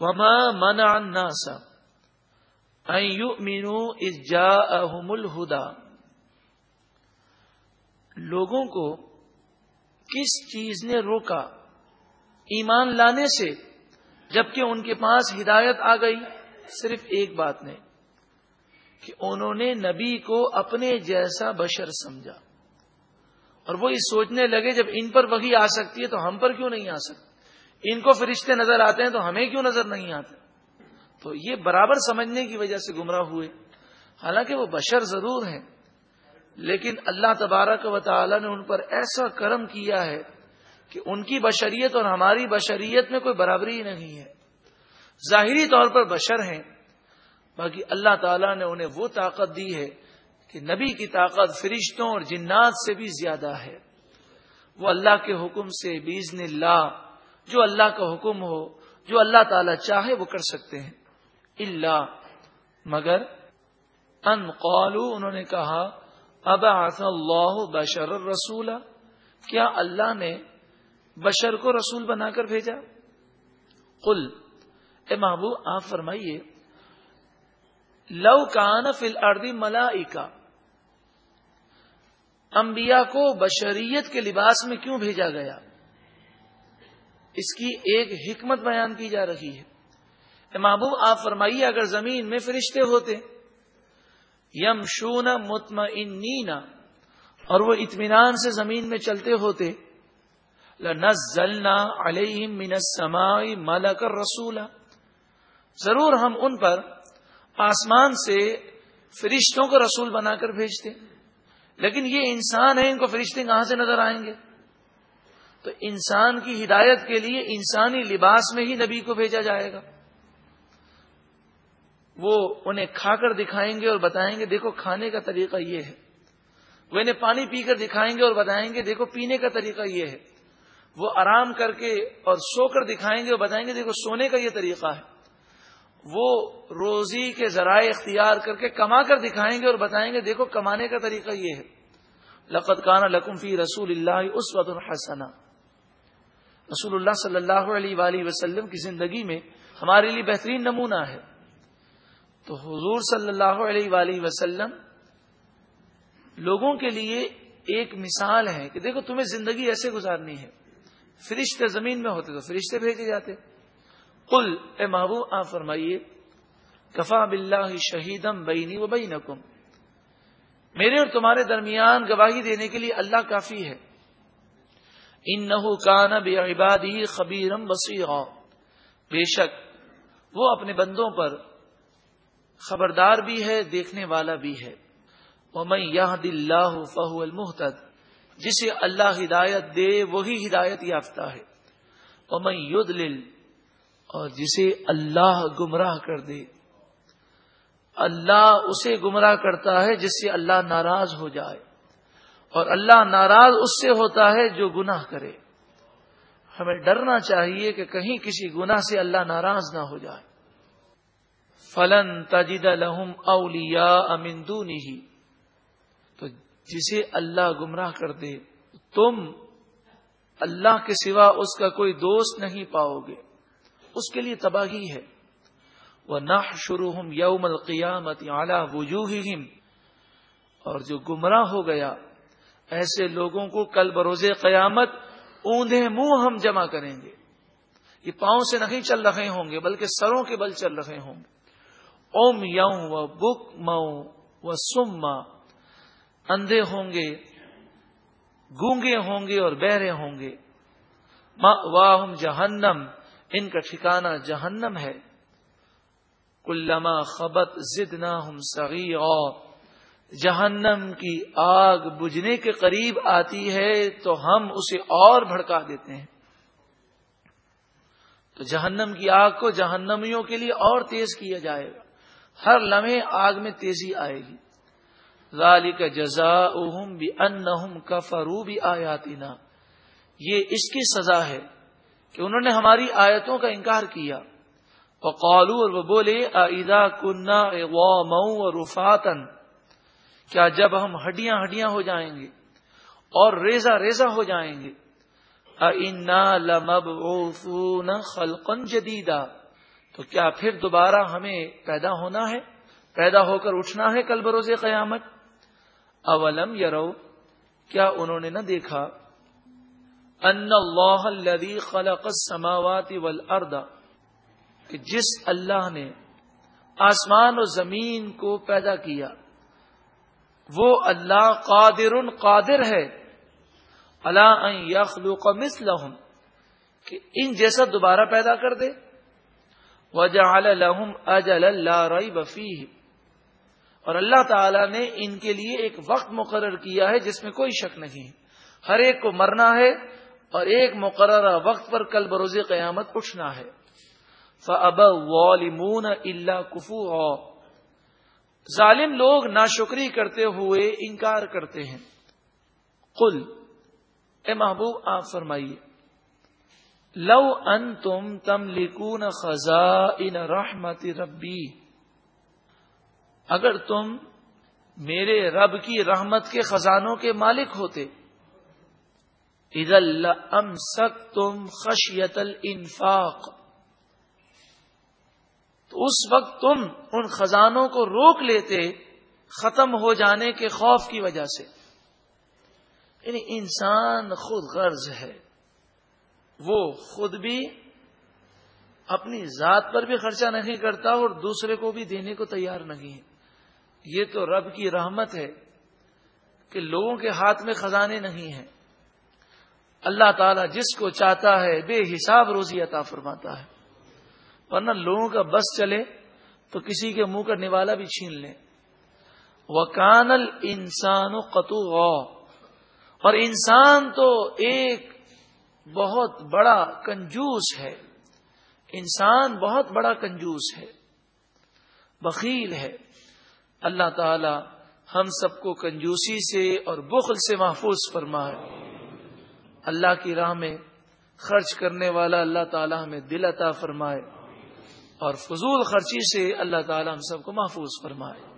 وما منع الناس ان يؤمنوا اذ جاءهم الهدى۔ لوگوں کو کس چیز نے روکا ایمان لانے سے جبکہ ان کے پاس ہدایت آ گئی؟ صرف ایک بات نے، کہ انہوں نے نبی کو اپنے جیسا بشر سمجھا۔ اور وہ یہ سوچنے لگے جب ان پر وہی آ سکتی ہے تو ہم پر کیوں نہیں آ سکتی؟ ان کو فرشتے نظر آتے ہیں تو ہمیں کیوں نظر نہیں آتے؟ تو یہ برابر سمجھنے کی وجہ سے گمراہ ہوئے۔ حالانکہ وہ بشر ضرور ہیں، لیکن اللہ تبارک و تعالی نے ان پر ایسا کرم کیا ہے کہ ان کی بشریت اور ہماری بشریت میں کوئی برابری نہیں ہے۔ ظاہری طور پر بشر ہیں، باقی اللہ تعالیٰ نے انہیں وہ طاقت دی ہے کہ نبی کی طاقت فرشتوں اور جنات سے بھی زیادہ ہے۔ وہ اللہ کے حکم سے بیزن اللہ جو اللہ کا حکم ہو، جو اللہ تعالی چاہے وہ کر سکتے ہیں۔ اللہ مگر، ان قالو انہوں نے کہا ابا اللہ بشر رسول کیا اللہ نے بشر کو رسول بنا کر بھیجا؟ قل، اے محبوب، آپ فرمائیے، لو کان فل اردی ملا انبیاء کو بشریت کے لباس میں کیوں بھیجا گیا؟ اس کی ایک حکمت بیان کی جا رہی ہے محبوب، آپ فرمائیے، اگر زمین میں فرشتے ہوتے یم شونا متم اور وہ اطمینان سے زمین میں چلتے ہوتے، لنزلنا علیہم من السماء ملک الرسول ضرور ہم ان پر آسمان سے فرشتوں کو رسول بنا کر بھیجتے۔ لیکن یہ انسان ہے ان کو فرشتے کہاں سے نظر آئیں گے؟ تو انسان کی ہدایت کے لیے انسانی لباس میں ہی نبی کو بھیجا جائے گا۔ وہ انہیں کھا کر دکھائیں گے اور بتائیں گے، دیکھو کھانے کا طریقہ یہ ہے۔ وہ انہیں پانی پی کر دکھائیں گے اور بتائیں گے، دیکھو پینے کا طریقہ یہ ہے۔ وہ آرام کر کے اور سو کر دکھائیں گے اور بتائیں گے، دیکھو سونے کا یہ طریقہ ہے۔ وہ روزی کے ذرائع اختیار کر کے کما کر دکھائیں گے اور بتائیں گے، دیکھو کمانے کا طریقہ یہ ہے۔ لقت کانا لکم فی رسول اللہ اس وقت الحسن رسول اللہ صلی اللہ علیہ وآلہ وسلم کی زندگی میں ہمارے لیے بہترین نمونہ ہے۔ تو حضور صلی اللہ علیہ وآلہ وسلم لوگوں کے لیے ایک مثال ہے کہ دیکھو تمہیں زندگی ایسے گزارنی ہے۔ فرشتے زمین میں ہوتے تو فرشتے بھیجے جاتے۔ کل اے محبوب، آپ فرمائیے، کفا بلّہ شہیدم بینی و بئی میرے اور تمہارے درمیان گواہی دینے کے لیے اللہ کافی ہے۔ ان نحو کان بے عبادی خبیرم بسی بے شک، وہ اپنے بندوں پر خبردار بھی ہے، دیکھنے والا بھی ہے۔ وہ میں یہ دلہ فہو المحتد، جسے اللہ ہدایت دے، وہی ہدایت یافتہ ہے۔ وہ میں اور جسے اللہ گمراہ کر دے۔ اللہ اسے گمراہ کرتا ہے جس سے اللہ ناراض ہو جائے۔ اور اللہ ناراض اس سے ہوتا ہے جو گناہ کرے۔ ہمیں ڈرنا چاہیے کہ کہیں کسی گناہ سے اللہ ناراض نہ ہو جائے۔ فلن تجد لہم اولیا امندو نہیں تو جسے اللہ گمراہ کر دے، تم اللہ کے سوا اس کا کوئی دوست نہیں پاؤ گے۔ اس کے لیے تباہی ہے۔ وہ نہ شروع یوم القیامت اعلی وجوہ اور جو گمراہ ہو گیا ایسے لوگوں کو کل بروز قیامت اوندے منہ ہم جمع کریں گے۔ یہ پاؤں سے نہیں چل رہے ہوں گے، بلکہ سروں کے بل چل رہے ہوں گے۔ اوم یوں و بک مئو و سما اندھے ہوں گے، گونگے ہوں گے اور بہرے ہوں گے۔ واہم جہنم، ان کا ٹھکانہ جہنم ہے۔ کلما خبت زد نہ ہم سگی اور جہنم کی آگ بجھنے کے قریب آتی ہے تو ہم اسے اور بھڑکا دیتے ہیں۔ تو جہنم کی آگ کو جہنمیوں کے لیے اور تیز کیا جائے گا۔ ہر لمحے آگ میں تیزی آئے گی۔ لالی کا جزا اہم بھی ان کا فرو بھی آیاتی یہ اس کی سزا ہے کہ انہوں نے ہماری آیتوں کا انکار کیا۔ اور قالو اور وہ بولے ادا کنہ مئو رفاتن کیا جب ہم ہڈیاں ہڈیاں ہو جائیں گے اور ریزا ریزا ہو جائیں گے؟ خلقن جدیدہ تو کیا پھر دوبارہ ہمیں پیدا ہونا ہے؟ پیدا ہو کر اٹھنا ہے کل بروز قیامت؟ اولم یرو کیا انہوں نے نہ دیکھا؟ ان اللہ الذي خلق السماوات والارض کہ جس اللہ نے آسمان و زمین کو پیدا کیا وہ اللہ قادر قادر ہے۔ اللہ یخلوق مثلہم، کہ ان جیسا دوبارہ پیدا کر دے۔ وجعل لهم اجل لا ریب فیہ۔ اور اللہ تعالی نے ان کے لیے ایک وقت مقرر کیا ہے جس میں کوئی شک نہیں ہر ایک کو مرنا ہے اور ایک مقررہ وقت پر کل بروز قیامت اٹھنا ہے۔ فب والمون اللہ کفو ظالم لوگ ناشکری کرتے ہوئے انکار کرتے ہیں۔ قل، اے محبوب، آپ فرمائیے، لو ان تم تم لکون خزا ان رحمت ربی، اگر تم میرے رب کی رحمت کے خزانوں کے مالک ہوتے۔ ام سک تم خشیت الانفاق تو اس وقت تم ان خزانوں کو روک لیتے ختم ہو جانے کے خوف کی وجہ سے۔ یعنی انسان خود غرض ہے۔ وہ خود بھی اپنی ذات پر بھی خرچہ نہیں کرتا اور دوسرے کو بھی دینے کو تیار نہیں ہے۔ یہ تو رب کی رحمت ہے کہ لوگوں کے ہاتھ میں خزانے نہیں ہیں۔ اللہ تعالیٰ جس کو چاہتا ہے بے حساب روزی عطا فرماتا ہے۔ ورنہ لوگوں کا بس چلے تو کسی کے منہ کا نوالا بھی چھین لے وہ کانل انسان قطو اور انسان تو ایک بہت بڑا کنجوس ہے۔ انسان بہت بڑا کنجوس ہے۔ بخیل ہے۔ اللہ تعالی ہم سب کو کنجوسی سے اور بخل سے محفوظ فرمائے اللہ کی راہ میں خرچ کرنے والا اللہ تعالی ہمیں دل عطا فرمائے۔ اور فضول خرچی سے اللہ تعالی ہم سب کو محفوظ فرمائے۔